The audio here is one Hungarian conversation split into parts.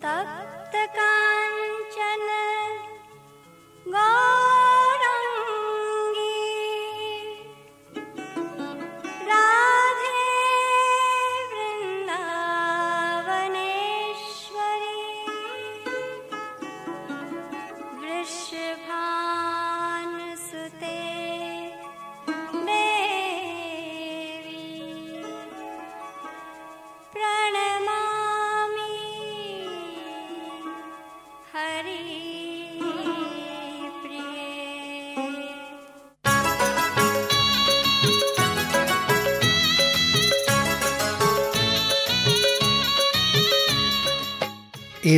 たったか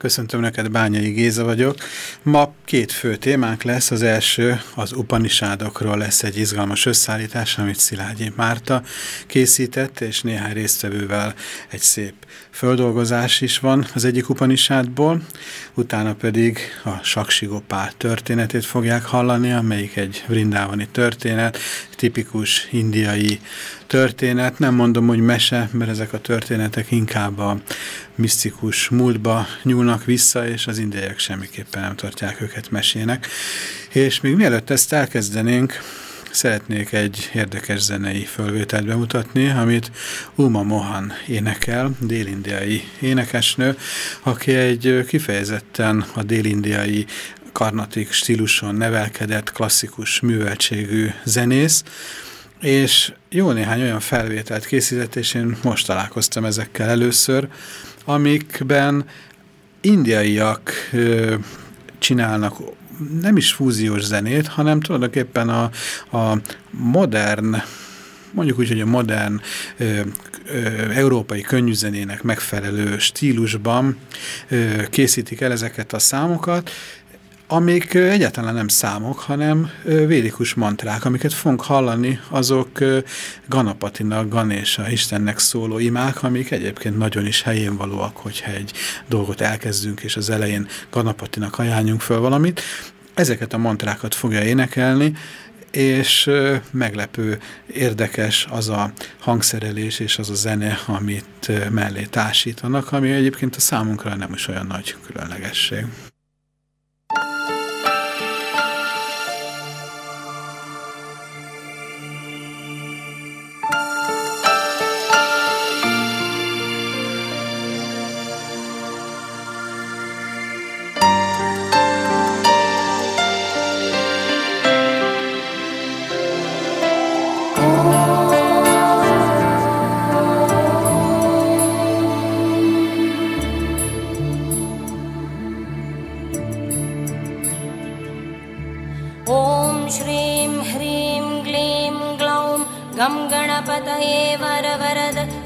Köszöntöm neked, Bányai Géza vagyok. Ma két fő témánk lesz. Az első az Upanisádokról lesz egy izgalmas összeállítás, amit Szilágyi Márta készített, és néhány résztvevővel egy szép földolgozás is van az egyik Upanisádból. Utána pedig a Saksigopál történetét fogják hallani, amelyik egy vrindávani történet, tipikus indiai történet. Nem mondom, hogy mese, mert ezek a történetek inkább a misztikus múltba nyúlnak vissza, és az indiaiak semmiképpen nem tartják őket mesének. És még mielőtt ezt elkezdenénk, szeretnék egy érdekes zenei fölvételt bemutatni, amit Uma Mohan énekel, délindiai énekesnő, aki egy kifejezetten a délindiai karnatik stíluson nevelkedett, klasszikus műveltségű zenész, és jó néhány olyan felvételt készített, és én most találkoztam ezekkel először, amikben indiaiak ö, csinálnak nem is fúziós zenét, hanem tulajdonképpen a, a modern, mondjuk úgy, hogy a modern ö, ö, európai könnyűzenének megfelelő stílusban ö, készítik el ezeket a számokat, amik egyáltalán nem számok, hanem védikus mantrák, amiket fogunk hallani, azok Ganapatinak, Ganésa, Istennek szóló imák, amik egyébként nagyon is helyén valóak, hogyha egy dolgot elkezdünk, és az elején Ganapatinak ajánljunk föl valamit. Ezeket a mantrákat fogja énekelni, és meglepő, érdekes az a hangszerelés és az a zene, amit mellé társítanak, ami egyébként a számunkra nem is olyan nagy különlegesség.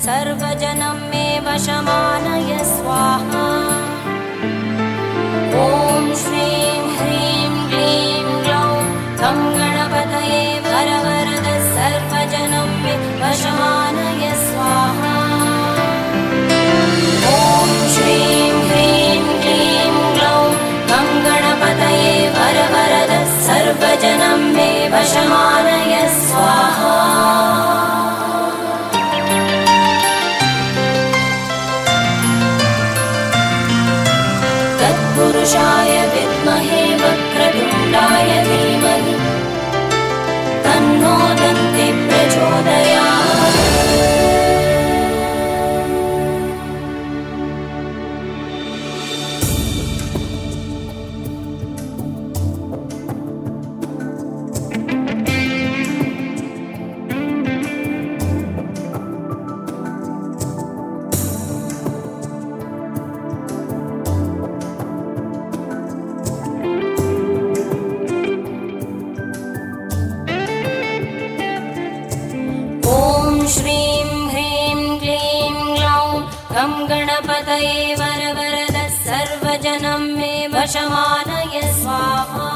सर्वजनं मे वशमानय स्वाहा। ॐ श्रीं ह्रीं क्लीं ग्लौं गं गणपतये वरवरद सर्वजनं मे वशमानय स्वाहा। ॐ श्रीं ह्रीं क्लीं ग्लौं गं गणपतये वरवरद सर्वजनं मे वशमानय वशमानय स्वाहा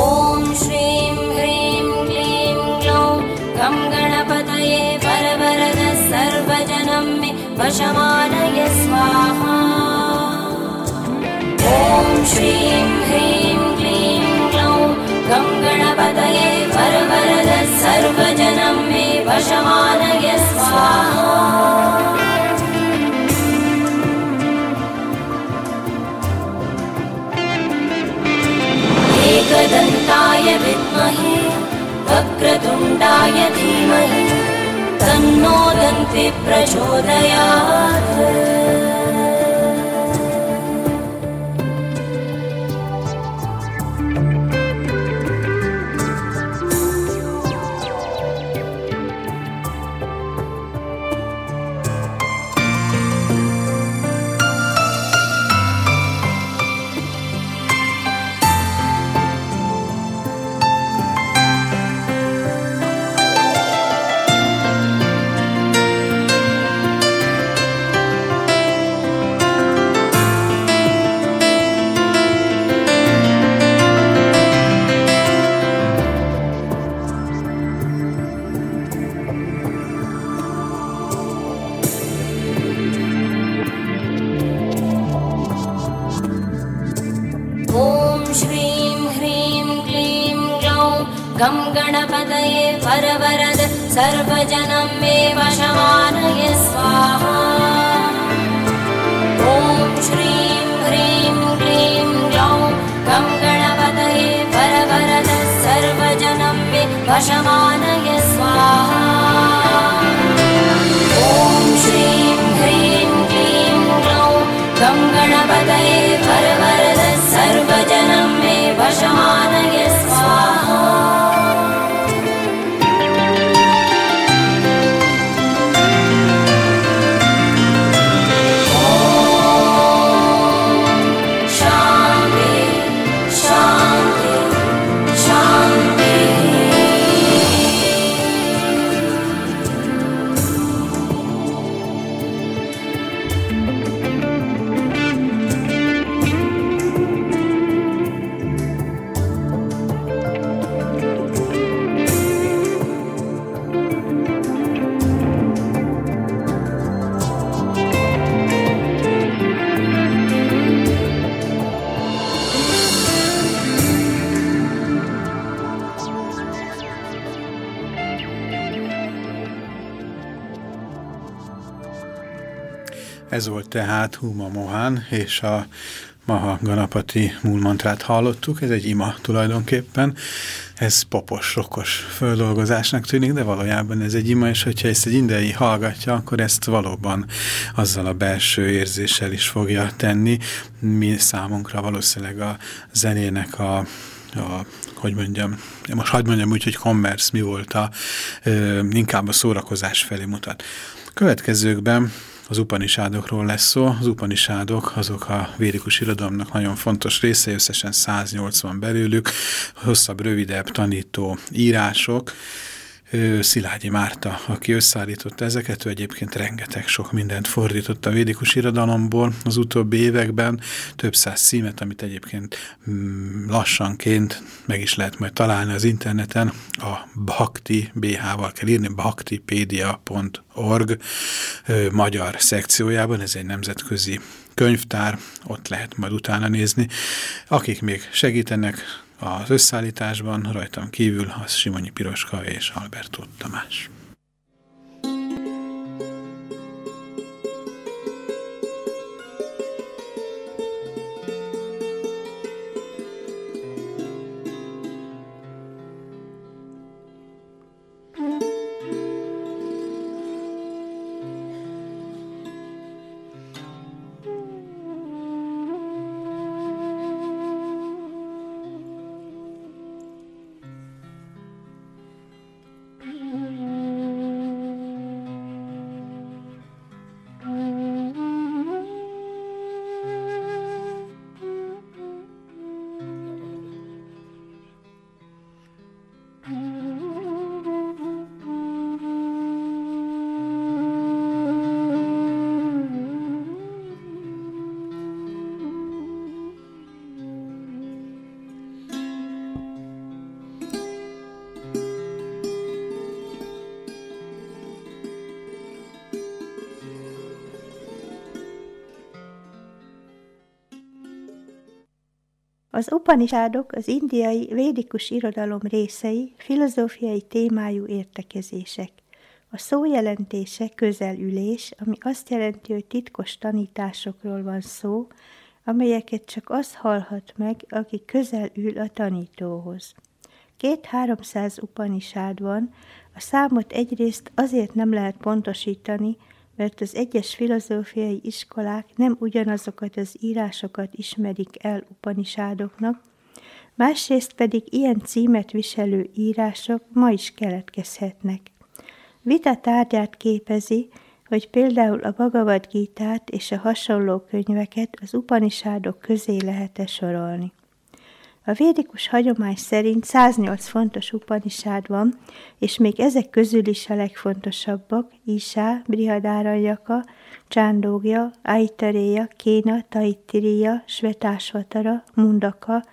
ॐ श्रीं ह्रीं क्लीं गं गणपतये वरवरद सर्वजनं मे वशमानय वक्रतुण्डाय धीमहि तन्नो दन्ति प्रचोदयात् सर्वजनं Tehát Huma Mohan, és a Maha Ganapati múlmantrát hallottuk, ez egy ima tulajdonképpen. Ez popos, rokkos földolgozásnak tűnik, de valójában ez egy ima, és hogyha ezt egy indei hallgatja, akkor ezt valóban azzal a belső érzéssel is fogja tenni. Mi számunkra valószínűleg a zenének a a, hogy mondjam, most hagyd mondjam úgy, hogy commerce mi volt a, ö, inkább a szórakozás felé mutat. Következőkben az upanisádokról lesz szó. Az upanisádok azok a védikus irodalomnak nagyon fontos része, összesen 180 belőlük, hosszabb, rövidebb tanító írások. Szilágyi Márta, aki összeállította ezeket, ő egyébként rengeteg sok mindent fordított a védikus irodalomból az utóbbi években, több száz címet, amit egyébként mm, lassanként meg is lehet majd találni az interneten, a Bhakti, BH-val kell írni, bhaktipedia.org magyar szekciójában, ez egy nemzetközi könyvtár, ott lehet majd utána nézni. Akik még segítenek az összeállításban, rajtam kívül az Simonyi Piroska és Alberto Tamás. Az Upanishadok az indiai védikus irodalom részei, filozófiai témájú értekezések. A szó jelentése közelülés, ami azt jelenti, hogy titkos tanításokról van szó, amelyeket csak az hallhat meg, aki közel ül a tanítóhoz. Két-háromszáz upanisád van, a számot egyrészt azért nem lehet pontosítani, mert az egyes filozófiai iskolák nem ugyanazokat az írásokat ismerik el upanisádoknak, másrészt pedig ilyen címet viselő írások ma is keletkezhetnek. Vita tárgyát képezi, hogy például a Bhagavad Gítát és a hasonló könyveket az upanisádok közé lehet-e sorolni. A védikus hagyomány szerint 108 fontos upanisád van, és még ezek közül is a legfontosabbak, Isá, Brihadáranyaka, Csándógja, Aitaréja, Kéna, Taittiriya, Svetásvatara, Mundaka,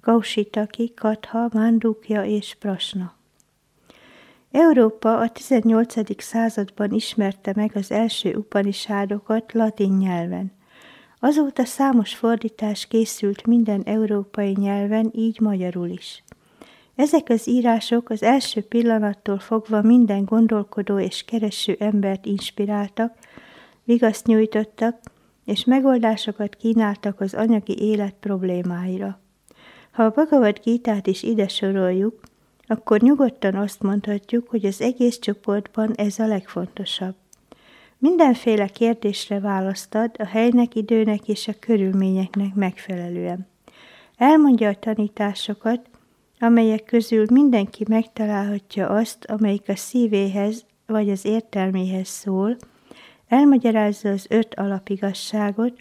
Kausitaki, Katha, Mandukja és Prasna. Európa a 18. században ismerte meg az első upanisádokat latin nyelven. Azóta számos fordítás készült minden európai nyelven, így magyarul is. Ezek az írások az első pillanattól fogva minden gondolkodó és kereső embert inspiráltak, vigaszt nyújtottak, és megoldásokat kínáltak az anyagi élet problémáira. Ha a Bhagavad Gítát is ide soroljuk, akkor nyugodtan azt mondhatjuk, hogy az egész csoportban ez a legfontosabb. Mindenféle kérdésre választad a helynek, időnek és a körülményeknek megfelelően. Elmondja a tanításokat, amelyek közül mindenki megtalálhatja azt, amelyik a szívéhez vagy az értelméhez szól, elmagyarázza az öt alapigasságot,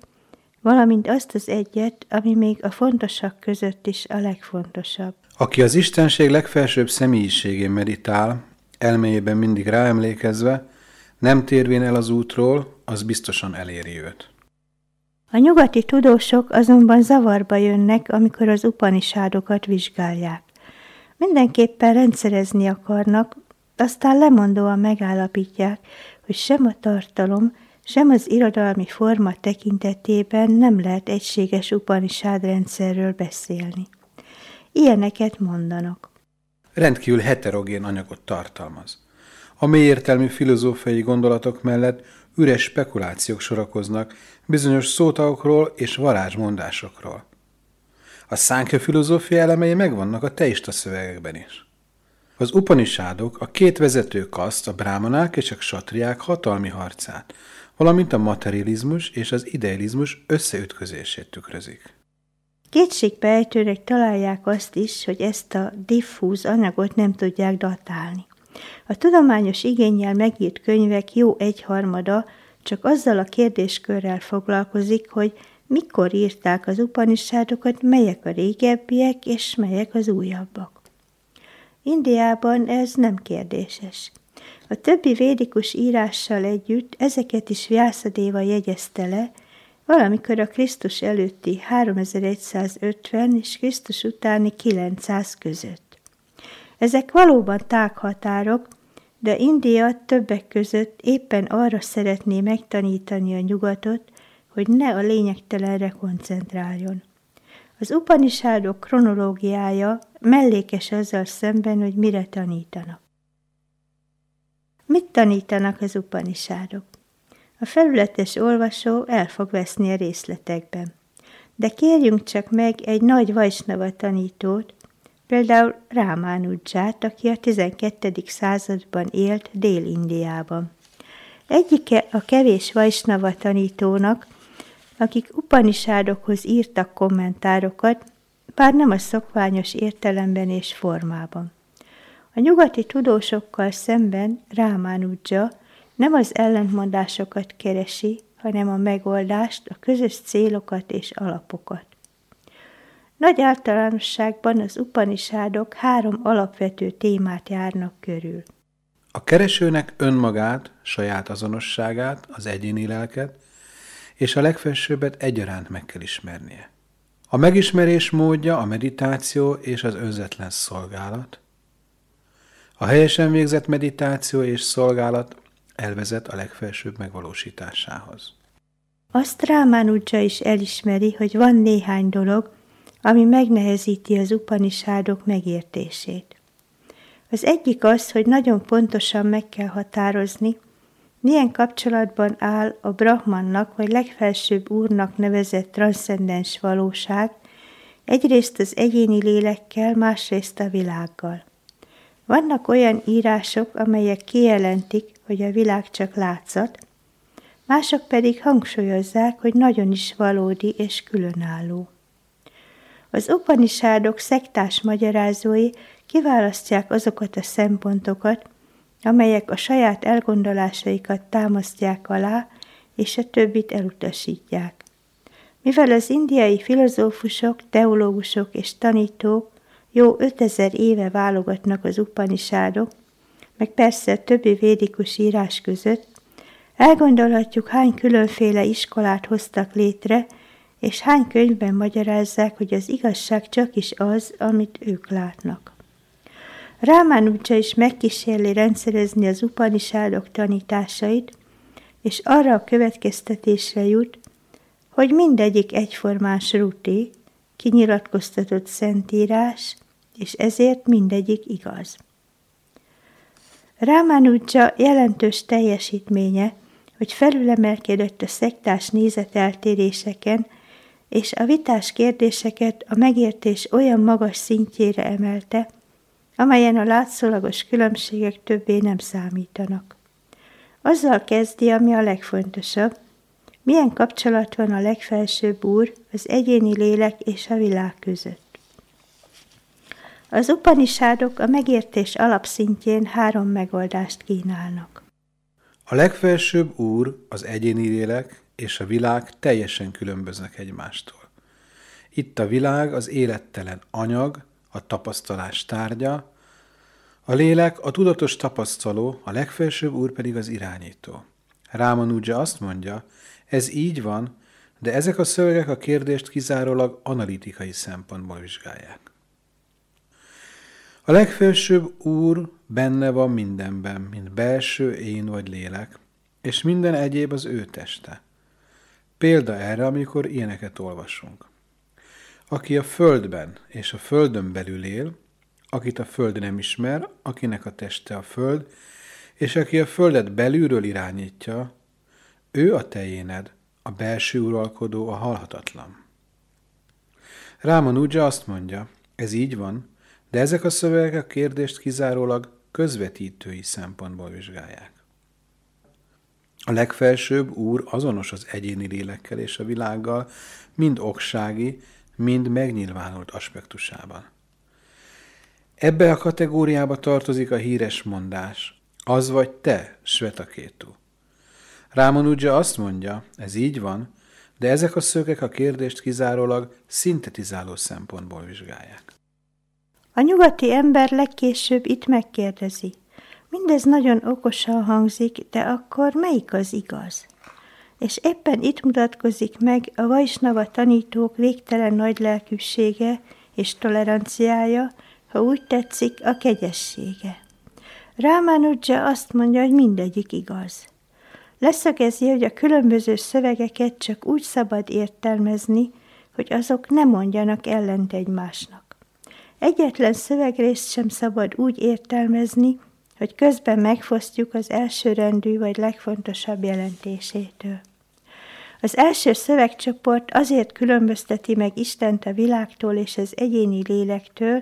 valamint azt az egyet, ami még a fontosak között is a legfontosabb. Aki az Istenség legfelsőbb személyiségén meditál, elméjében mindig ráemlékezve, nem térvén el az útról, az biztosan eléri őt. A nyugati tudósok azonban zavarba jönnek, amikor az upanisádokat vizsgálják. Mindenképpen rendszerezni akarnak, aztán lemondóan megállapítják, hogy sem a tartalom, sem az irodalmi forma tekintetében nem lehet egységes upanisádrendszerről beszélni. Ilyeneket mondanak. Rendkívül heterogén anyagot tartalmaz. A mélyértelmű filozófiai gondolatok mellett üres spekulációk sorakoznak bizonyos szótagokról és varázsmondásokról. A szánkja filozófia elemei megvannak a teista szövegekben is. Az upanisádok a két vezető kaszt, a brámanák és a satriák hatalmi harcát, valamint a materializmus és az idealizmus összeütközését tükrözik. Kétségbejtőnek találják azt is, hogy ezt a diffúz anyagot nem tudják datálni. A tudományos igényel megírt könyvek jó egyharmada csak azzal a kérdéskörrel foglalkozik, hogy mikor írták az upanisádokat, melyek a régebbiek és melyek az újabbak. Indiában ez nem kérdéses. A többi védikus írással együtt ezeket is Vyászadéva jegyezte le, valamikor a Krisztus előtti 3150 és Krisztus utáni 900 között. Ezek valóban tághatárok, de India többek között éppen arra szeretné megtanítani a nyugatot, hogy ne a lényegtelenre koncentráljon. Az upanisádok kronológiája mellékes azzal szemben, hogy mire tanítanak. Mit tanítanak az upanisádok? A felületes olvasó el fog veszni a részletekben. De kérjünk csak meg egy nagy vajsnava tanítót, például Rámánudzsát, aki a 12. században élt Dél-Indiában. Egyike a kevés vajsnava tanítónak, akik upanisádokhoz írtak kommentárokat, bár nem a szokványos értelemben és formában. A nyugati tudósokkal szemben Rámánudzsa nem az ellentmondásokat keresi, hanem a megoldást, a közös célokat és alapokat. Nagy általánosságban az upanisádok három alapvető témát járnak körül. A keresőnek önmagát, saját azonosságát, az egyéni lelket, és a legfelsőbbet egyaránt meg kell ismernie. A megismerés módja a meditáció és az önzetlen szolgálat. A helyesen végzett meditáció és szolgálat elvezet a legfelsőbb megvalósításához. Azt Rámánudzsa is elismeri, hogy van néhány dolog, ami megnehezíti az upanisádok megértését. Az egyik az, hogy nagyon pontosan meg kell határozni, milyen kapcsolatban áll a Brahmannak vagy legfelsőbb úrnak nevezett transzcendens valóság, egyrészt az egyéni lélekkel, másrészt a világgal. Vannak olyan írások, amelyek kijelentik, hogy a világ csak látszat, mások pedig hangsúlyozzák, hogy nagyon is valódi és különálló. Az upanisádok szektás magyarázói kiválasztják azokat a szempontokat, amelyek a saját elgondolásaikat támasztják alá, és a többit elutasítják. Mivel az indiai filozófusok, teológusok és tanítók jó 5000 éve válogatnak az upanisádok, meg persze a többi védikus írás között, elgondolhatjuk, hány különféle iskolát hoztak létre, és hány könyvben magyarázzák, hogy az igazság csak is az, amit ők látnak. Rámánudzsa is megkísérli rendszerezni az upanisádok tanításait, és arra a következtetésre jut, hogy mindegyik egyformán ruti, kinyilatkoztatott szentírás, és ezért mindegyik igaz. Rámánudzsa jelentős teljesítménye, hogy felülemelkedett a szektás nézeteltéréseken, és a vitás kérdéseket a megértés olyan magas szintjére emelte, amelyen a látszólagos különbségek többé nem számítanak. Azzal kezdi, ami a legfontosabb, milyen kapcsolat van a legfelsőbb úr az egyéni lélek és a világ között. Az upanisádok a megértés alapszintjén három megoldást kínálnak. A legfelsőbb úr, az egyéni lélek és a világ teljesen különböznek egymástól. Itt a világ az élettelen anyag, a tapasztalás tárgya, a lélek a tudatos tapasztaló, a legfelsőbb úr pedig az irányító. Rámanudzsa azt mondja, ez így van, de ezek a szövegek a kérdést kizárólag analitikai szempontból vizsgálják. A legfelsőbb Úr benne van mindenben, mint belső én vagy lélek, és minden egyéb az ő teste. Példa erre, amikor ilyeneket olvasunk. Aki a földben és a földön belül él, akit a föld nem ismer, akinek a teste a föld, és aki a földet belülről irányítja, ő a tejéned, a belső uralkodó, a halhatatlan. Rámanudzsa azt mondja, ez így van, de ezek a szövegek a kérdést kizárólag közvetítői szempontból vizsgálják. A legfelsőbb úr azonos az egyéni lélekkel és a világgal, mind oksági, mind megnyilvánult aspektusában. Ebbe a kategóriába tartozik a híres mondás, az vagy te, Svetakétu. Rámanudzsa azt mondja, ez így van, de ezek a szögek a kérdést kizárólag szintetizáló szempontból vizsgálják. A nyugati ember legkésőbb itt megkérdezi. Mindez nagyon okosan hangzik, de akkor melyik az igaz? És éppen itt mutatkozik meg a Vajsnava tanítók végtelen nagy lelkűsége és toleranciája, ha úgy tetszik, a kegyessége. Rámánudzsa azt mondja, hogy mindegyik igaz. Leszögezi, hogy a különböző szövegeket csak úgy szabad értelmezni, hogy azok ne mondjanak ellent egymásnak. Egyetlen szövegrészt sem szabad úgy értelmezni, hogy közben megfosztjuk az elsőrendű vagy legfontosabb jelentésétől. Az első szövegcsoport azért különbözteti meg Istent a világtól és az egyéni lélektől,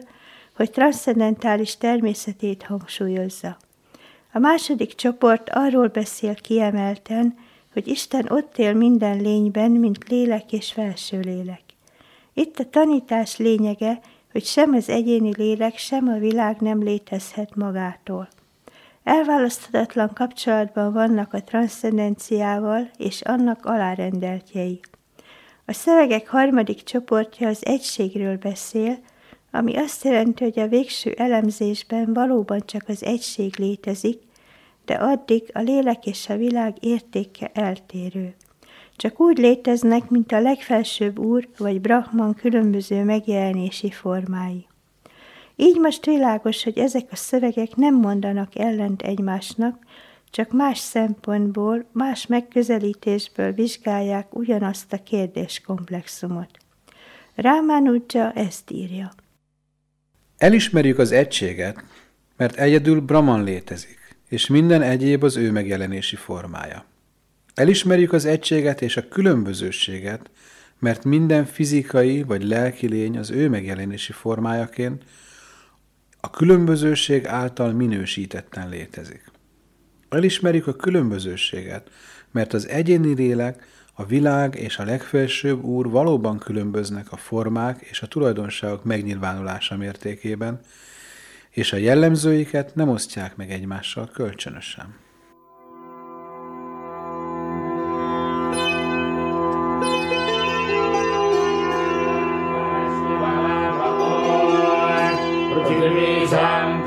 hogy transzcendentális természetét hangsúlyozza. A második csoport arról beszél kiemelten, hogy Isten ott él minden lényben, mint lélek és felső lélek. Itt a tanítás lényege, hogy sem az egyéni lélek, sem a világ nem létezhet magától. Elválaszthatatlan kapcsolatban vannak a transzcendenciával és annak alárendeltjei. A szövegek harmadik csoportja az egységről beszél, ami azt jelenti, hogy a végső elemzésben valóban csak az egység létezik, de addig a lélek és a világ értéke eltérő. Csak úgy léteznek, mint a legfelsőbb úr vagy Brahman különböző megjelenési formái. Így most világos, hogy ezek a szövegek nem mondanak ellent egymásnak, csak más szempontból, más megközelítésből vizsgálják ugyanazt a kérdéskomplexumot. Rámánudzsa ezt írja. Elismerjük az egységet, mert egyedül Brahman létezik, és minden egyéb az ő megjelenési formája. Elismerjük az egységet és a különbözőséget, mert minden fizikai vagy lelki lény az ő megjelenési formájaként a különbözőség által minősítetten létezik. Elismerjük a különbözőséget, mert az egyéni lélek, a világ és a legfelsőbb úr valóban különböznek a formák és a tulajdonságok megnyilvánulása mértékében, és a jellemzőiket nem osztják meg egymással kölcsönösen.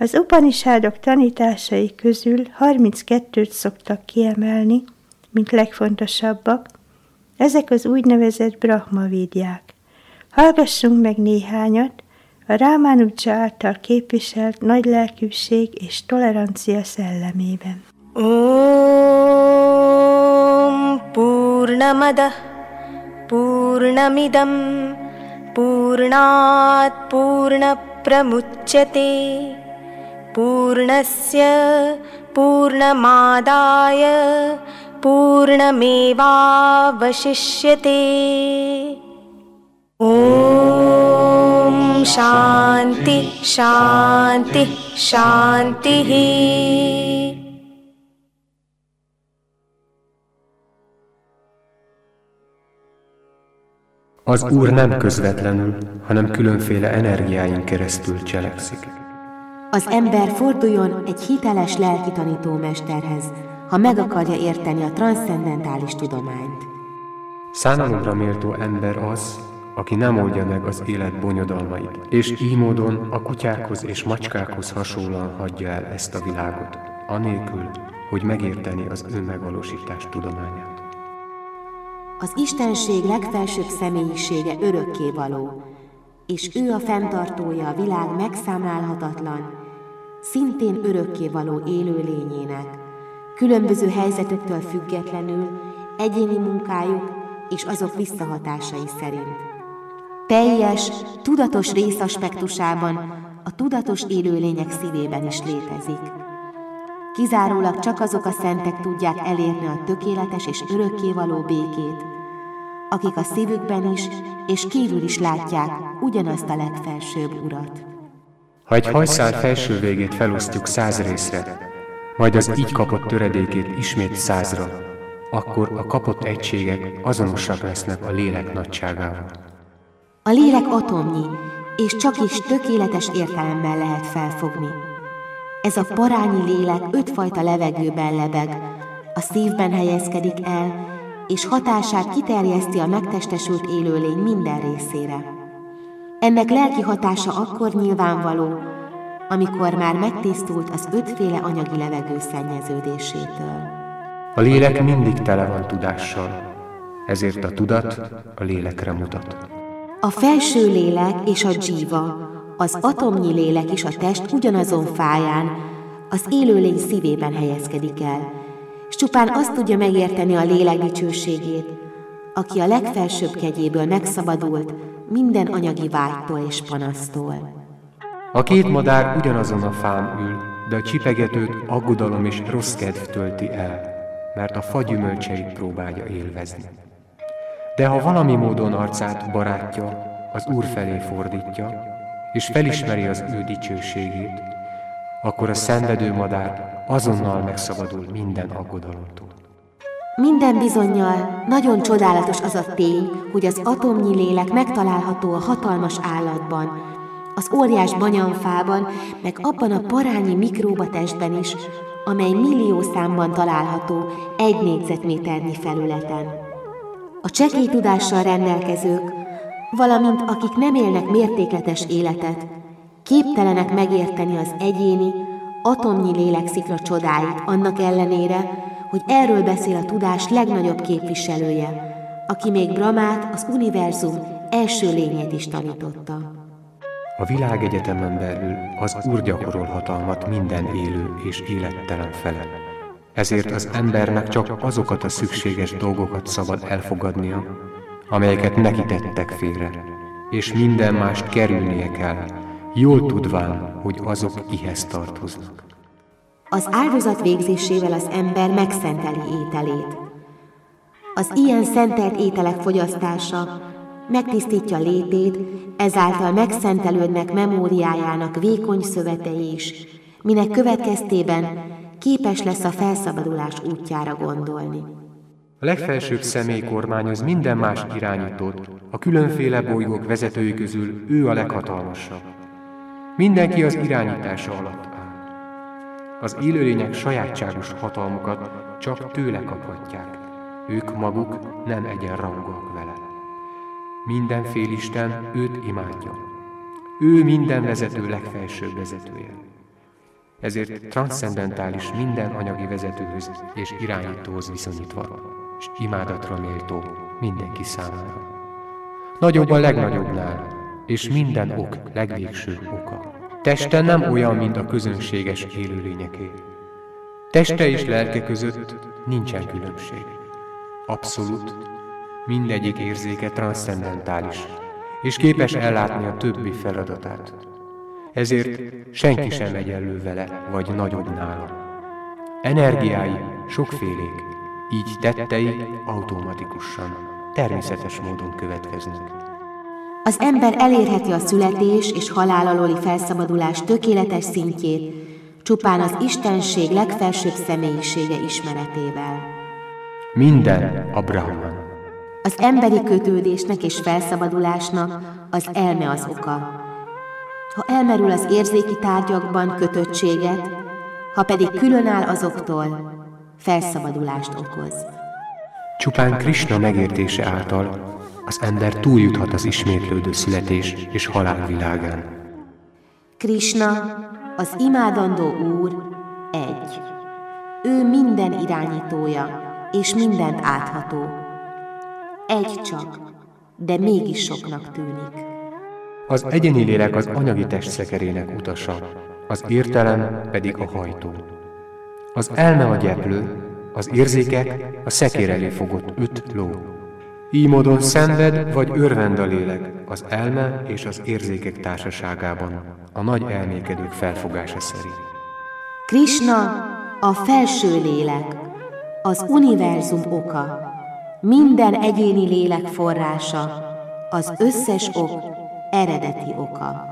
Az upanisádok tanításai közül 32-t szoktak kiemelni, mint legfontosabbak, ezek az úgynevezett brahmavédják. Hallgassunk meg néhányat, a Rámánudzsa által képviselt nagy lelkűség és tolerancia szellemében. Om Purnamada Purnamidam Purnat Purnapramuchyate पूर्णस्य पूर्णमादाय पूर्णमेवावशिष्यते ॐ शान्ति शान्ति शान्तिः Az Úr nem közvetlenül, hanem különféle energiáin keresztül cselekszik. Az ember forduljon egy hiteles lelki tanítómesterhez, ha meg akarja érteni a transzcendentális tudományt. Szánalomra méltó ember az, aki nem oldja meg az élet bonyodalmait, és így módon a kutyákhoz és macskákhoz hasonlóan hagyja el ezt a világot, anélkül, hogy megérteni az önmegvalósítás tudományát. Az Istenség legfelsőbb személyisége örökkévaló, és ő a fenntartója a világ megszámlálhatatlan, szintén örökkévaló élőlényének, különböző helyzetüktől függetlenül, egyéni munkájuk és azok visszahatásai szerint. Teljes, tudatos részaspektusában a tudatos élőlények szívében is létezik. Kizárólag csak azok a szentek tudják elérni a tökéletes és örökkévaló békét, akik a szívükben is és kívül is látják ugyanazt a legfelsőbb urat. Ha egy hajszál felső végét felosztjuk száz részre, majd az így kapott töredékét ismét százra, akkor a kapott egységek azonosak lesznek a lélek nagyságával. A lélek atomnyi, és csak is tökéletes értelemben lehet felfogni. Ez a parányi lélek ötfajta levegőben lebeg, a szívben helyezkedik el, és hatását kiterjeszti a megtestesült élőlény minden részére. Ennek lelki hatása akkor nyilvánvaló, amikor már megtisztult az ötféle anyagi levegő szennyeződésétől. A lélek mindig tele van tudással, ezért a tudat a lélekre mutat. A felső lélek és a dzsíva, az atomnyi lélek és a test ugyanazon fáján, az élőlény szívében helyezkedik el, és csupán azt tudja megérteni a lélek dicsőségét, aki a legfelsőbb kegyéből megszabadult minden anyagi vágytól és panasztól. A két madár ugyanazon a fán ül, de a csipegetőt aggodalom és rossz kedv tölti el, mert a fa gyümölcseit próbálja élvezni. De ha valami módon arcát barátja, az Úr felé fordítja, és felismeri az ő dicsőségét, akkor a szenvedő madár azonnal megszabadul minden aggodalomtól. Minden bizonyal nagyon csodálatos az a tény, hogy az atomnyi lélek megtalálható a hatalmas állatban, az óriás banyamfában, meg abban a parányi mikróbatestben is, amely millió számban található egy négyzetméternyi felületen. A csekély tudással rendelkezők valamint akik nem élnek mértékletes életet, képtelenek megérteni az egyéni, atomnyi lélekszikra csodáit, annak ellenére, hogy erről beszél a tudás legnagyobb képviselője, aki még Bramát, az univerzum első lényét is tanította. A világegyetemen belül az Úr gyakorol hatalmat minden élő és élettelen fele. Ezért az embernek csak azokat a szükséges dolgokat szabad elfogadnia, amelyeket neki tettek félre, és minden mást kerülnie kell, jól tudván, hogy azok ihez tartoznak. Az áldozat végzésével az ember megszenteli ételét. Az ilyen szentelt ételek fogyasztása megtisztítja létét, ezáltal megszentelődnek memóriájának vékony szövetei is, minek következtében képes lesz a felszabadulás útjára gondolni. A legfelsőbb személy kormányoz minden más irányítót, a különféle bolygók vezetői közül ő a leghatalmasabb. Mindenki az irányítása alatt áll. Az élőlények sajátságos hatalmukat csak tőle kaphatják. Ők maguk nem egyenrangúak vele. Minden félisten őt imádja. Ő minden vezető legfelsőbb vezetője. Ezért transzcendentális minden anyagi vezetőhöz és irányítóhoz viszonyítva, és imádatra méltó mindenki számára. Nagyobb a legnagyobbnál, és minden ok legvégső oka. Teste nem olyan, mint a közönséges élőlényeké. Teste és lelke között nincsen különbség. Abszolút, mindegyik érzéke transzcendentális, és képes ellátni a többi feladatát. Ezért senki sem egyenlő vele, vagy nagyobb nála. Energiái sokfélék, így tettei automatikusan, természetes módon következnek. Az ember elérheti a születés és halál alóli felszabadulás tökéletes szintjét, csupán az Istenség legfelsőbb személyisége ismeretével. Minden a Brahman. Az emberi kötődésnek és felszabadulásnak az elme az oka. Ha elmerül az érzéki tárgyakban kötöttséget, ha pedig különáll azoktól, felszabadulást okoz. Csupán Krishna megértése által az ember túljuthat az ismétlődő születés és halál világán. Krishna, az imádandó Úr, egy. Ő minden irányítója, és mindent átható. Egy csak, de mégis soknak tűnik. Az egyéni lélek az anyagi test szekerének utasa, az értelem pedig a hajtó. Az elme a gyeplő, az érzékek a szekér elé fogott öt ló. Így módon szenved vagy örvend a lélek az elme és az érzékek társaságában, a nagy elmékedők felfogása szerint. Krishna a felső lélek, az univerzum oka, minden egyéni lélek forrása, az összes ok eredeti oka.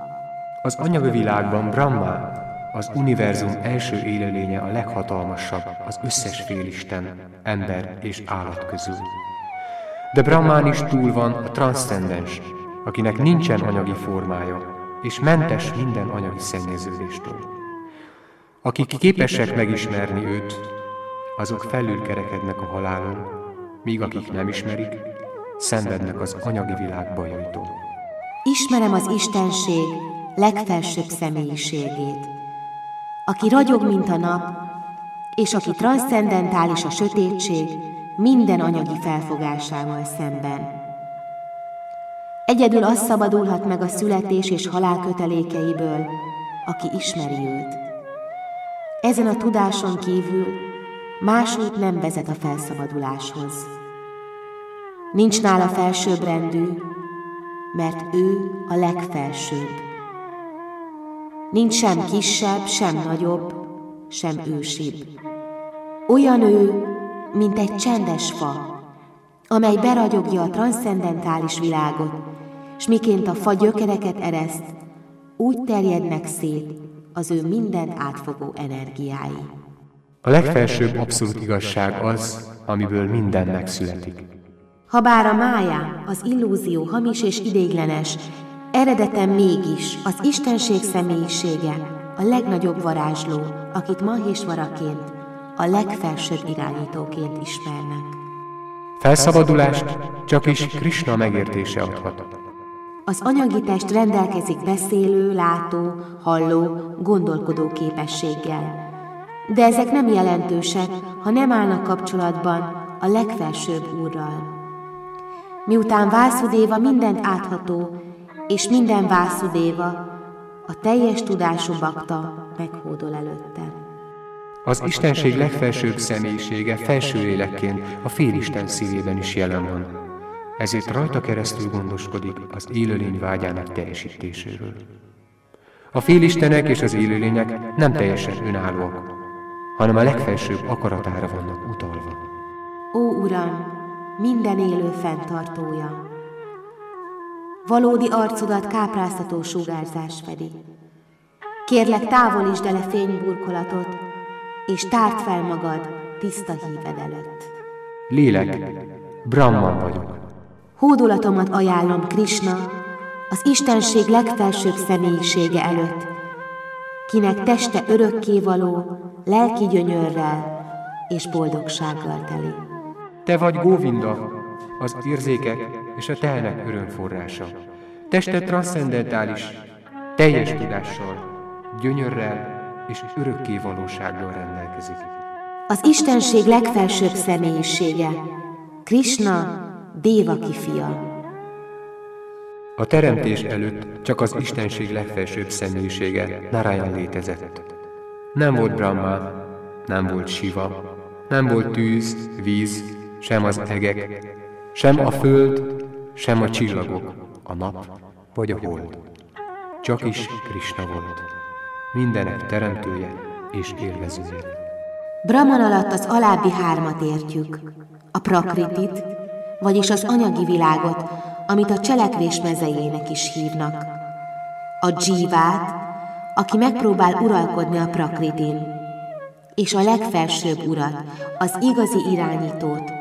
Az anyagi világban Brahma, az univerzum első élőlénye a leghatalmasabb az összes félisten, ember és állat közül. De Brahmán is túl van a transzcendens, akinek nincsen anyagi formája, és mentes minden anyagi szennyeződéstől. Akik képesek megismerni őt, azok felülkerekednek a halálon, míg akik nem ismerik, szenvednek az anyagi világ bajaitól. Ismerem az Istenség legfelsőbb személyiségét, aki ragyog, mint a nap, és aki transzcendentális a sötétség minden anyagi felfogásával szemben. Egyedül az szabadulhat meg a születés és halál kötelékeiből, aki ismeri őt. Ezen a tudáson kívül más út nem vezet a felszabaduláshoz. Nincs nála felsőbbrendű, mert ő a legfelsőbb. Nincs sem kisebb, sem nagyobb, sem ősibb. Olyan ő, mint egy csendes fa, amely beragyogja a transzcendentális világot, s miként a fa gyökereket ereszt, úgy terjednek szét az ő mindent átfogó energiái. A legfelsőbb abszolút igazság az, amiből minden megszületik. Habár a mája, az illúzió hamis és idéglenes, eredetem mégis az Istenség személyisége, a legnagyobb varázsló, akit Mahésvaraként, a legfelsőbb irányítóként ismernek. Felszabadulást csak is Krishna megértése adhat. Az anyagi test rendelkezik beszélő, látó, halló, gondolkodó képességgel. De ezek nem jelentősek, ha nem állnak kapcsolatban a legfelsőbb úrral. Miután Vászudéva mindent átható, és minden Vászudéva, a teljes tudású bakta meghódol előtte. Az Istenség legfelsőbb személyisége felső lélekként a félisten szívében is jelen van. Ezért rajta keresztül gondoskodik az élőlény vágyának teljesítéséről. A félistenek és az élőlények nem teljesen önállóak, hanem a legfelsőbb akaratára vannak utalva. Ó Uram, minden élő fenntartója! Valódi arcodat kápráztató sugárzás fedi. Kérlek, távolítsd el a fényburkolatot, és tárt fel magad tiszta híved előtt. Lélek, Brahman vagyok. Hódolatomat ajánlom Krishna, az Istenség legfelsőbb személyisége előtt, kinek teste örökkévaló, lelki gyönyörrel és boldogsággal teli. Te vagy Góvinda, az érzékek és a telnek örömforrása. Teste transzcendentális, teljes tudással, gyönyörrel és örökké valósággal rendelkezik. Az Istenség legfelsőbb személyisége, Krishna, Dévaki fia. A teremtés előtt csak az Istenség legfelsőbb személyisége, Narayan létezett. Nem volt Brahma, nem volt Shiva, nem volt tűz, víz, sem az egek, sem a föld, sem a csillagok, a nap vagy a hold. Csak is Krishna volt, mindenek teremtője és élvezője. Brahman alatt az alábbi hármat értjük. A prakritit, vagyis az anyagi világot, amit a cselekvés mezejének is hívnak. A dzsívát, aki megpróbál uralkodni a prakritin, és a legfelsőbb urat, az igazi irányítót,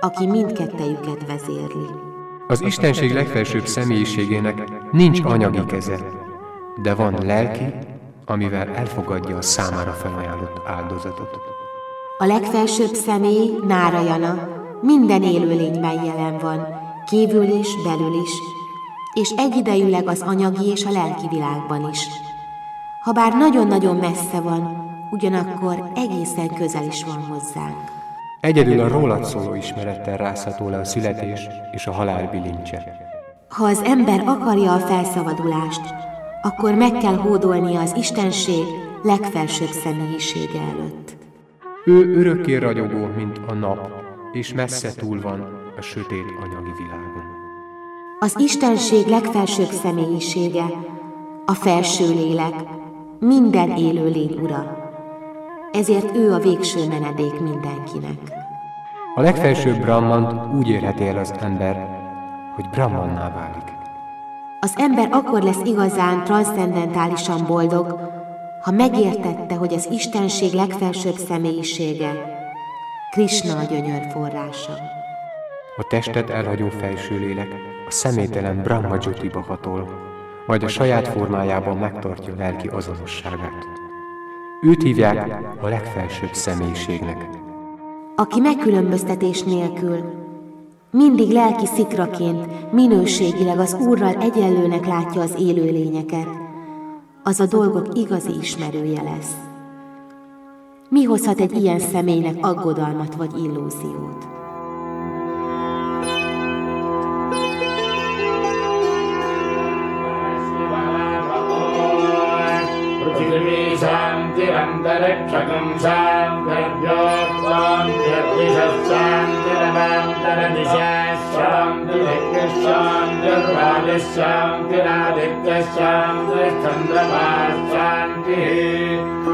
aki mindkettejüket vezérli. Az Istenség legfelsőbb személyiségének nincs anyagi keze, de van lelki, amivel elfogadja a számára felajánlott áldozatot. A legfelsőbb személy, Nárajana, minden élőlényben jelen van, kívül is, belül is, és egyidejűleg az anyagi és a lelki világban is. Habár nagyon-nagyon messze van, ugyanakkor egészen közel is van hozzánk. Egyedül a rólad szóló ismerettel rázható le a születés és a halál bilincse. Ha az ember akarja a felszabadulást, akkor meg kell hódolnia az Istenség legfelsőbb személyisége előtt. Ő örökké ragyogó, mint a nap, és messze túl van a sötét anyagi világon. Az Istenség legfelsőbb személyisége, a felső lélek, minden élő lény ura. Ezért ő a végső menedék mindenkinek. A legfelsőbb Brahmant úgy érheti el az ember, hogy Brahmanná válik. Az ember akkor lesz igazán transzcendentálisan boldog, ha megértette, hogy az Istenség legfelsőbb személyisége, Krishna a gyönyör forrása. A testet elhagyó felső lélek a személytelen Brahma Jyotiba hatol, majd a saját formájában megtartja lelki azonosságát. Őt hívják a legfelsőbb személyiségnek. Aki megkülönböztetés nélkül, mindig lelki szikraként, minőségileg az Úrral egyenlőnek látja az élőlényeket, az a dolgok igazi ismerője lesz. Mi hozhat egy ilyen személynek aggodalmat vagy illúziót? पृथिवी शान्तिरन्तरिक्षकं शान्तिर्भ्योत्सान्त्यर्दिशः शान्तिर्वायुः शान्तिरादित्यः शान्तिश्चन्द्रमा शान्तिः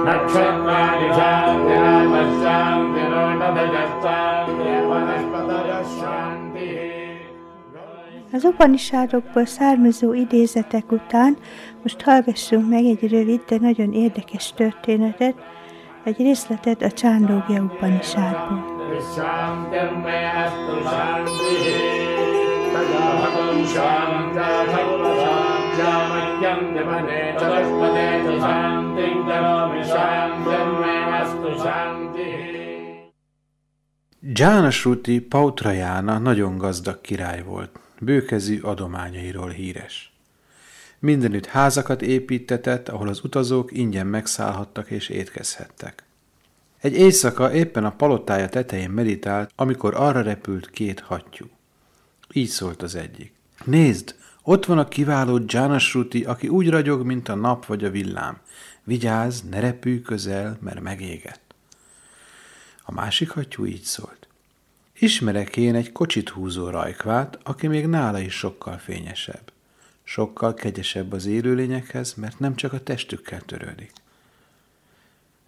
नक्षत्राणि शान्तिरामः शान्तिरोषधयः शान्तिर्वनस्पतयः शान्तिः Az Upanishadokból származó idézetek után most hallgassunk meg egy rövid, de nagyon érdekes történetet, egy részletet a Csándógya Upanishadból. शान्तिर्मे अस्तु शान्तिः तदाहं शान्तामय्यं निमने चतुष्पदे च शान्तिं करोमि शान्तिर्मे अस्तु शान्तिः Jánasruti Pautrajána nagyon gazdag király volt, bőkezű adományairól híres. Mindenütt házakat építetett, ahol az utazók ingyen megszállhattak és étkezhettek. Egy éjszaka éppen a palotája tetején meditált, amikor arra repült két hattyú. Így szólt az egyik. Nézd, ott van a kiváló Janasruti, aki úgy ragyog, mint a nap vagy a villám. Vigyázz, ne repülj közel, mert megégett. A másik hattyú így szólt. Ismerek én egy kocsit húzó rajkvát, aki még nála is sokkal fényesebb. Sokkal kegyesebb az élőlényekhez, mert nem csak a testükkel törődik.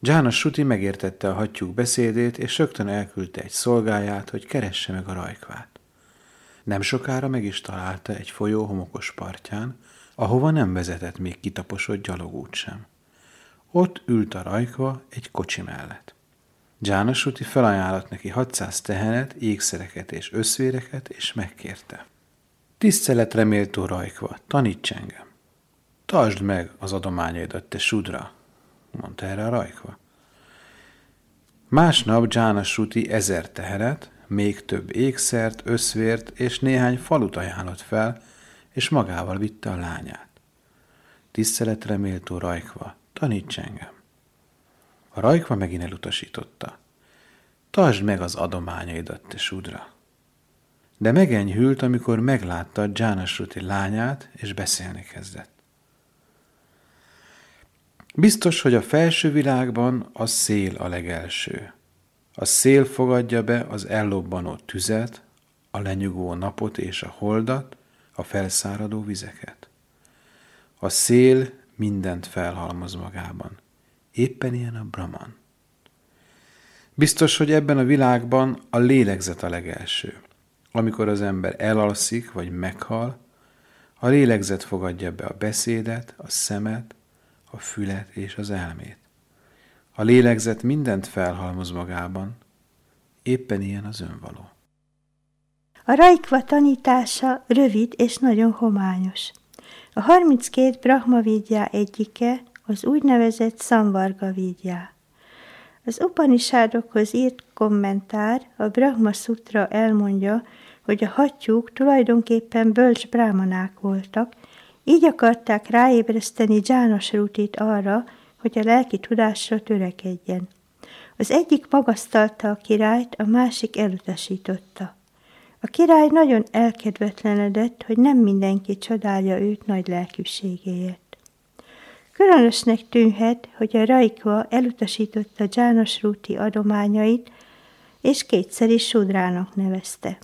János Suti megértette a hattyúk beszédét, és rögtön elküldte egy szolgáját, hogy keresse meg a rajkvát. Nem sokára meg is találta egy folyó homokos partján, ahova nem vezetett még kitaposott gyalogút sem. Ott ült a rajkva egy kocsi mellett. János Suti felajánlott neki 600 tehenet, ékszereket és összvéreket, és megkérte. Tiszteletre méltó rajkva, taníts engem. Tartsd meg az adományaidat, te sudra, mondta erre a rajkva. Másnap János Suti ezer tehenet, még több ékszert, összvért és néhány falut ajánlott fel, és magával vitte a lányát. Tiszteletre méltó rajkva, taníts engem. A rajkva megint elutasította. Tartsd meg az adományaidat, te sudra. De megenyhült, amikor meglátta János Ruti lányát, és beszélni kezdett. Biztos, hogy a felső világban a szél a legelső. A szél fogadja be az ellobbanó tüzet, a lenyugvó napot és a holdat, a felszáradó vizeket. A szél mindent felhalmoz magában. Éppen ilyen a Brahman. Biztos, hogy ebben a világban a lélegzet a legelső. Amikor az ember elalszik vagy meghal, a lélegzet fogadja be a beszédet, a szemet, a fület és az elmét. A lélegzet mindent felhalmoz magában, éppen ilyen az önvaló. A rajkva tanítása rövid és nagyon hományos. A 32 Brahma vigyá egyike az úgynevezett Samvarga vigyá. Az Upanishadokhoz írt kommentár, a Brahma Sutra elmondja, hogy a hattyúk tulajdonképpen bölcs brámanák voltak, így akarták ráébreszteni János Rutit arra, hogy a lelki tudásra törekedjen. Az egyik magasztalta a királyt, a másik elutasította. A király nagyon elkedvetlenedett, hogy nem mindenki csodálja őt nagy lelkűségéért. Különösnek tűnhet, hogy a Raikva elutasította János Rúti adományait, és kétszer is Sudrának nevezte.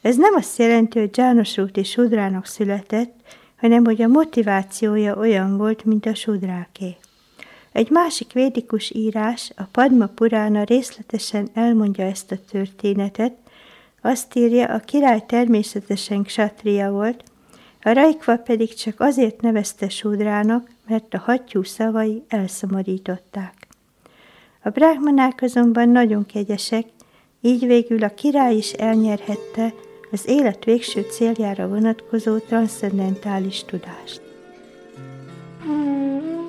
Ez nem azt jelenti, hogy János Rúti Sudrának született, hanem hogy a motivációja olyan volt, mint a Sudráké. Egy másik védikus írás, a Padma Purána részletesen elmondja ezt a történetet, azt írja, a király természetesen ksatria volt, a Raikva pedig csak azért nevezte Sudrának, mert a hattyú szavai elszomorították. A bráhmanák azonban nagyon kegyesek, így végül a király is elnyerhette az élet végső céljára vonatkozó transzcendentális tudást. Om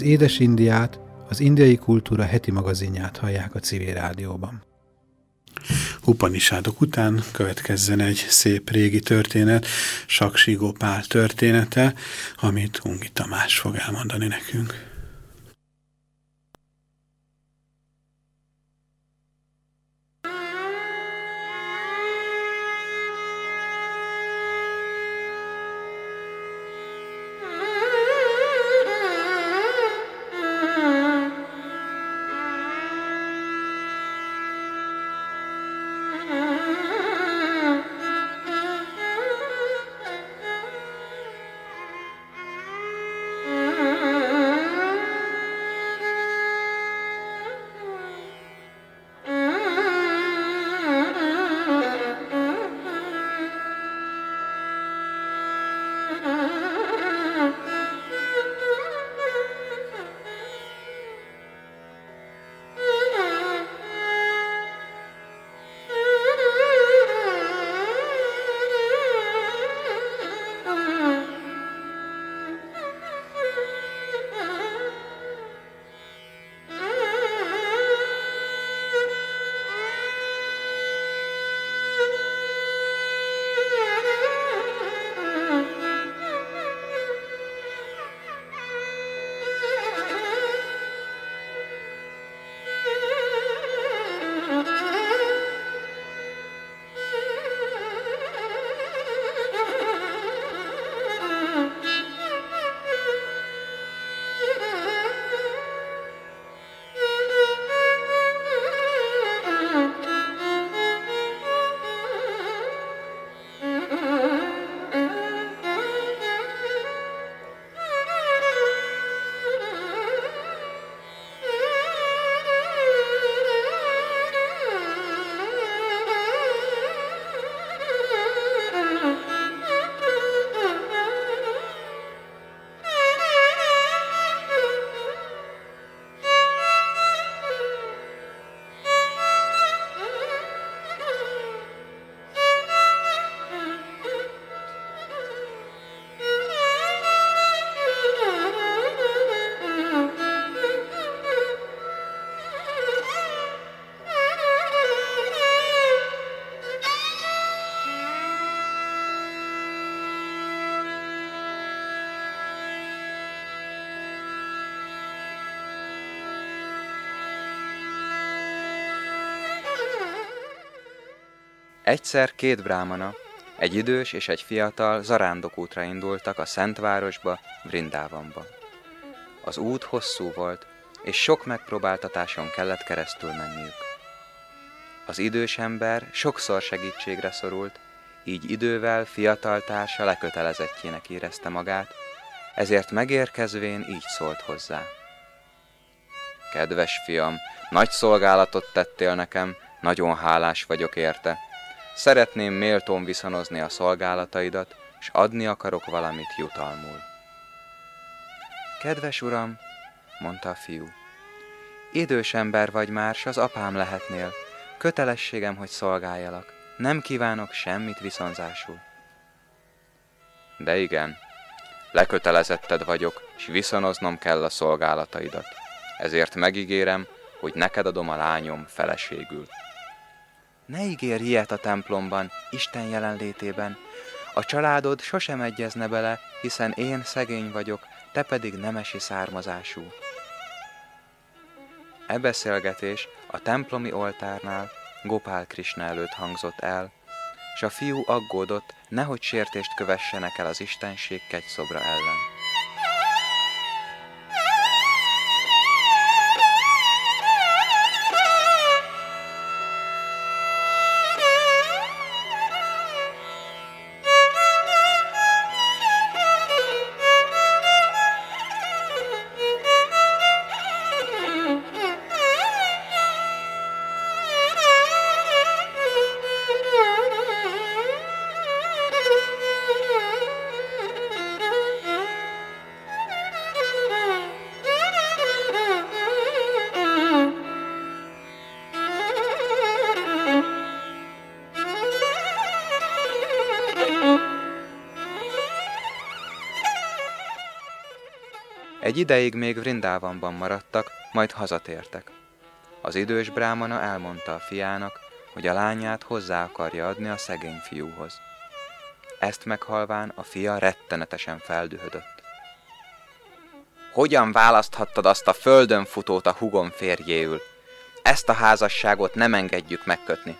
az Édes Indiát, az Indiai Kultúra heti magazinját hallják a civil rádióban. Upanisádok után következzen egy szép régi történet, Saksi Gopál története, amit Ungi Tamás fog elmondani nekünk. Egyszer két brámana, egy idős és egy fiatal zarándokútra indultak a Szentvárosba, Vrindávamba. Az út hosszú volt, és sok megpróbáltatáson kellett keresztül menniük. Az idős ember sokszor segítségre szorult, így idővel fiatal társa lekötelezettjének érezte magát, ezért megérkezvén így szólt hozzá. Kedves fiam, nagy szolgálatot tettél nekem, nagyon hálás vagyok érte. Szeretném méltón viszonozni a szolgálataidat, és adni akarok valamit jutalmul. Kedves uram, mondta a fiú, idős ember vagy már, s az apám lehetnél. Kötelességem, hogy szolgáljalak. Nem kívánok semmit viszonzásul. De igen, lekötelezetted vagyok, és viszonoznom kell a szolgálataidat. Ezért megígérem, hogy neked adom a lányom feleségül. Ne ígérj ilyet a templomban, Isten jelenlétében. A családod sosem egyezne bele, hiszen én szegény vagyok, te pedig nemesi származású. E beszélgetés a templomi oltárnál Gopál Krishna előtt hangzott el, és a fiú aggódott, nehogy sértést kövessenek el az istenség szobra ellen. Egy ideig még Vrindávamban maradtak, majd hazatértek. Az idős brámana elmondta a fiának, hogy a lányát hozzá akarja adni a szegény fiúhoz. Ezt meghalván a fia rettenetesen feldühödött. Hogyan választhattad azt a földön futót a hugom férjéül? Ezt a házasságot nem engedjük megkötni.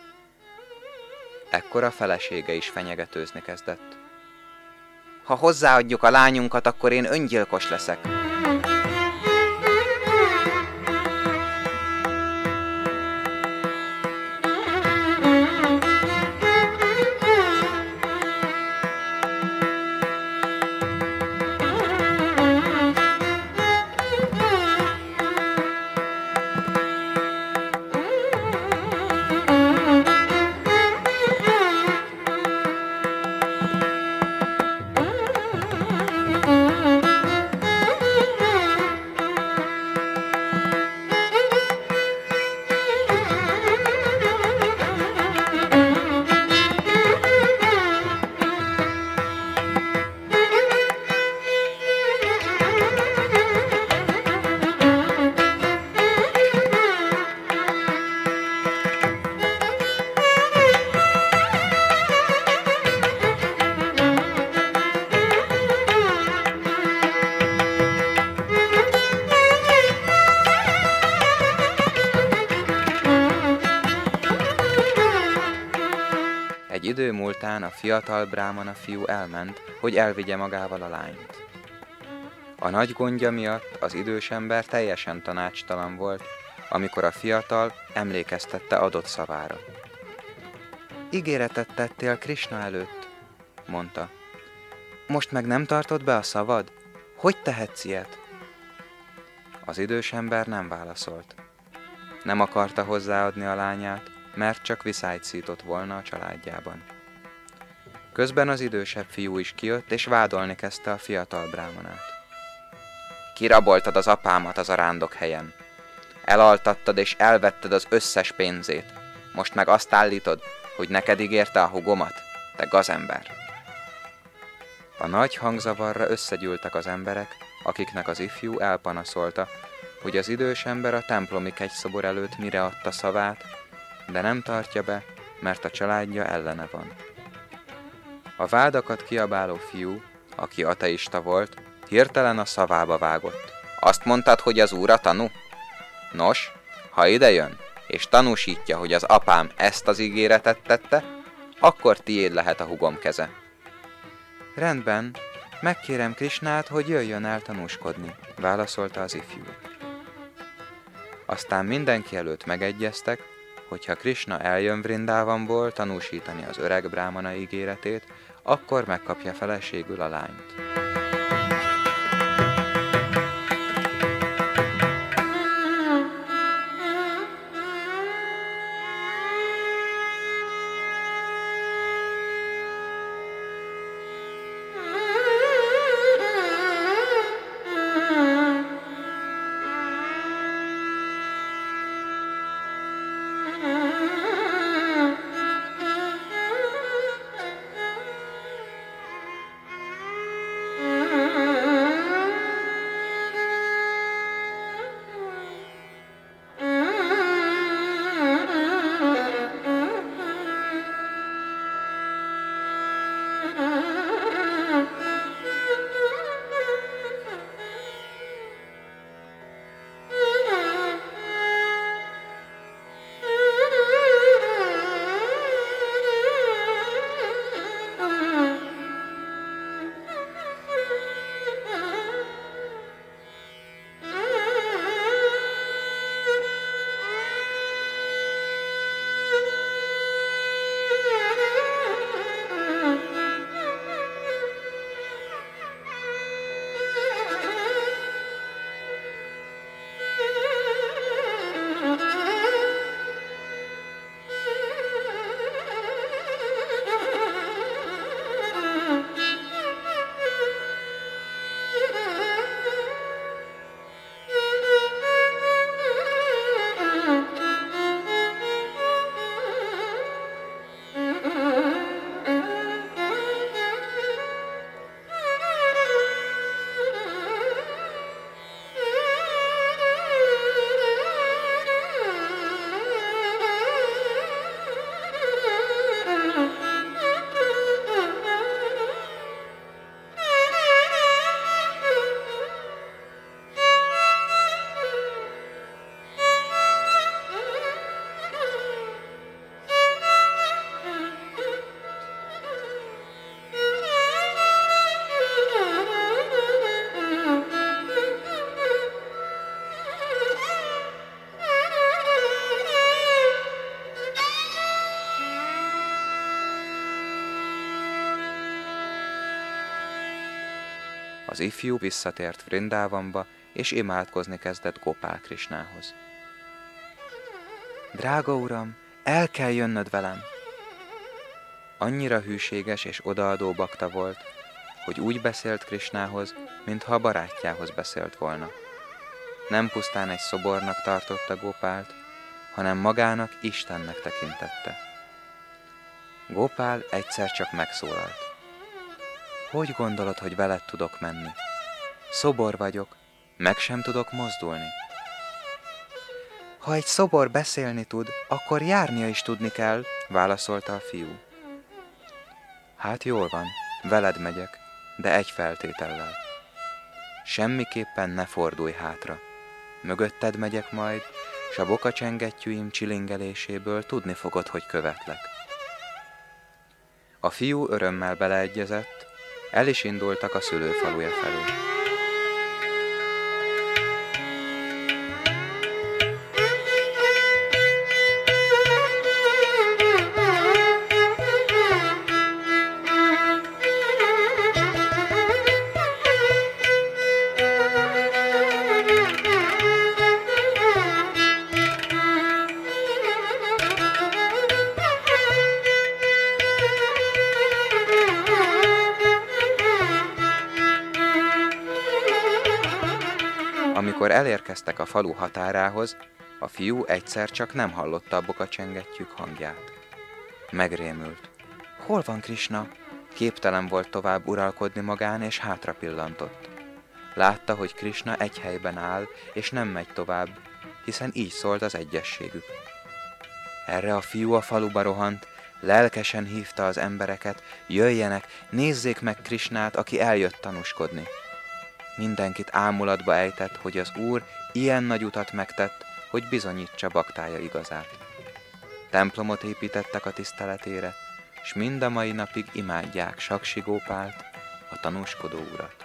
Ekkor a felesége is fenyegetőzni kezdett. Ha hozzáadjuk a lányunkat, akkor én öngyilkos leszek. Egy múltán a fiatal brámana fiú elment, hogy elvigye magával a lányt. A nagy gondja miatt az idős ember teljesen tanácstalan volt, amikor a fiatal emlékeztette adott szavára. Ígéretet tettél Krishna előtt, mondta. Most meg nem tartod be a szavad? Hogy tehetsz ilyet? Az idős ember nem válaszolt. Nem akarta hozzáadni a lányát, mert csak viszályt szított volna a családjában. Közben az idősebb fiú is kijött, és vádolni kezdte a fiatal brámanát. Kiraboltad az apámat az arándok helyen. Elaltattad és elvetted az összes pénzét. Most meg azt állítod, hogy neked ígérte a hugomat, te gazember. A nagy hangzavarra összegyűltek az emberek, akiknek az ifjú elpanaszolta, hogy az idős ember a templomi kegyszobor előtt mire adta szavát, de nem tartja be, mert a családja ellene van. A vádakat kiabáló fiú, aki ateista volt, hirtelen a szavába vágott. Azt mondtad, hogy az úr a tanú? Nos, ha ide jön, és tanúsítja, hogy az apám ezt az ígéretet tette, akkor tiéd lehet a hugom keze. Rendben, megkérem Krisnát, hogy jöjjön el tanúskodni, válaszolta az ifjú. Aztán mindenki előtt megegyeztek, hogy ha Krishna eljön Vrindávamból tanúsítani az öreg brámana ígéretét, akkor megkapja feleségül a lányt. Az ifjú visszatért Vrindávamba, és imádkozni kezdett Gopál Krisnához. Drága uram, el kell jönnöd velem! Annyira hűséges és odaadó bakta volt, hogy úgy beszélt Krisnához, mintha a barátjához beszélt volna. Nem pusztán egy szobornak tartotta Gopált, hanem magának Istennek tekintette. Gopál egyszer csak megszólalt. Hogy gondolod, hogy veled tudok menni? Szobor vagyok, meg sem tudok mozdulni. Ha egy szobor beszélni tud, akkor járnia is tudni kell, válaszolta a fiú. Hát jól van, veled megyek, de egy feltétellel. Semmiképpen ne fordulj hátra. Mögötted megyek majd, s a bokacsengettyűim csilingeléséből tudni fogod, hogy követlek. A fiú örömmel beleegyezett, el is indultak a szülőfaluja felé. Amikor elérkeztek a falu határához, a fiú egyszer csak nem hallotta a bokacsengettyűk hangját. Megrémült. Hol van Krisna? Képtelen volt tovább uralkodni magán, és hátra pillantott. Látta, hogy Krisna egy helyben áll, és nem megy tovább, hiszen így szólt az egyességük. Erre a fiú a faluba rohant, lelkesen hívta az embereket, jöjjenek, nézzék meg Krisnát, aki eljött tanúskodni mindenkit ámulatba ejtett, hogy az Úr ilyen nagy utat megtett, hogy bizonyítsa baktája igazát. Templomot építettek a tiszteletére, s mind a mai napig imádják Saksigópált, a tanúskodó urat.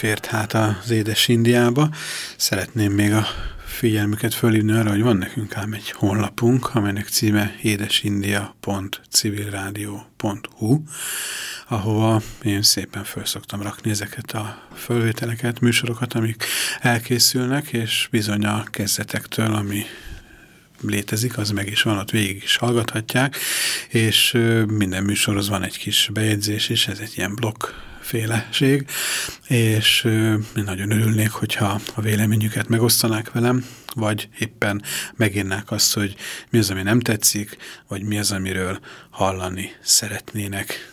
Fért hát az édes Indiába. Szeretném még a figyelmüket fölhívni arra, hogy van nekünk ám egy honlapunk, amelynek címe édesindia.civilradio.hu, ahova én szépen föl szoktam rakni ezeket a fölvételeket, műsorokat, amik elkészülnek, és bizony a kezdetektől, ami létezik, az meg is van, ott végig is hallgathatják, és minden műsorhoz van egy kis bejegyzés, és ez egy ilyen blokk féleség, és én nagyon örülnék, hogyha a véleményüket megosztanák velem, vagy éppen megírnák azt, hogy mi az, ami nem tetszik, vagy mi az, amiről hallani szeretnének.